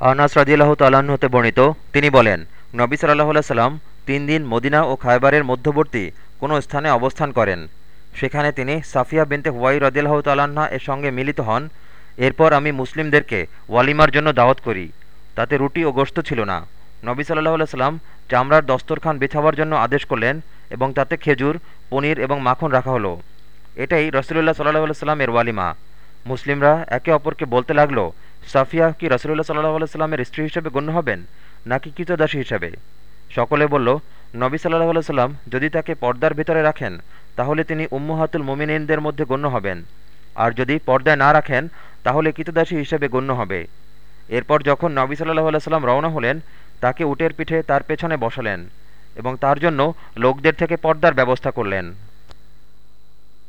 আনাস রাজিয়াল্লাহ তাল্লাহ্ন হতে বর্ণিত, তিনি বলেন, নবী সাল্লাহ সাল্লাম তিন দিন মদিনা ও খায়বারের মধ্যবর্তী কোনো স্থানে অবস্থান করেন। সেখানে তিনি সাফিয়া বিনতে হুয়াই রদিয়াল্লাহ তাল্লাহা এর সঙ্গে মিলিত হন। এরপর আমি মুসলিমদেরকে ওয়ালিমার জন্য দাওয়াত করি। তাতে রুটি ও গোশত ছিল না। নবী সাল্লাহ সাল্লাম চামড়ার দস্তরখান বিছাবার জন্য আদেশ করলেন এবং তাতে খেজুর, পনির এবং মাখন রাখা হলো। এটাই রসুলুল্লাহ সাল্লাহ সাল্লামের ওয়ালিমা। মুসলিমরা একে অপরকে বলতে লাগল সাফিয়া কি রসুল্লাহ সাল্লাহ সাল্লামের স্ত্রী হিসেবে গণ্য হবেন, নাকি কৃতদাসী হিসেবে? সকলে বলল, নবী সাল্লাহ সাল্লাম যদি তাকে পর্দার ভিতরে রাখেন, তাহলে তিনি উম্মুহাতুল মোমিনদের মধ্যে গণ্য হবেন। আর যদি পর্দায় না রাখেন, তাহলে কৃতদাসী হিসেবে গণ্য হবে। এরপর যখন নবী সাল্লাহ সাল্লাম রওনা হলেন, তাকে উটের পিঠে তার পেছনে বসালেন এবং তার জন্য লোকদের থেকে পর্দার ব্যবস্থা করলেন।